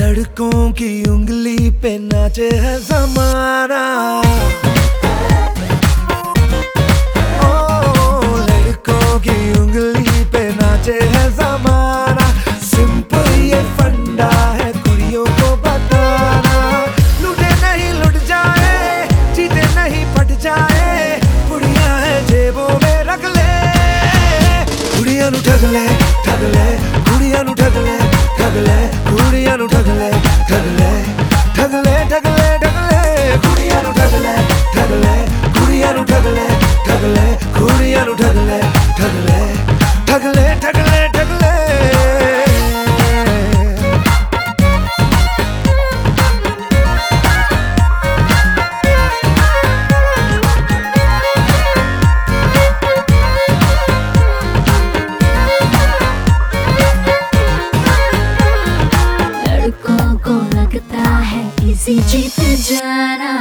लड़कों की उंगली पे नाचे है समारा ঠগলে ঠগলে ਕੁੜੀਆਂ ਨੂੰ ঠগলে ঠগলে ਕੁੜੀਆਂ ਨੂੰ ঠগলে ঠগਲੇ ঠগলে ঠগਲੇ ঠগਲੇ ਕੁੜੀਆਂ ਨੂੰ ঠগਲੇ ঠগਲੇ ਕੁੜੀਆਂ ਨੂੰ ঠগਲੇ ঠগਲੇ पुजरा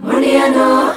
Moniano.